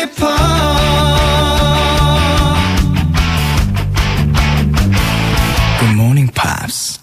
Good morning, Pops.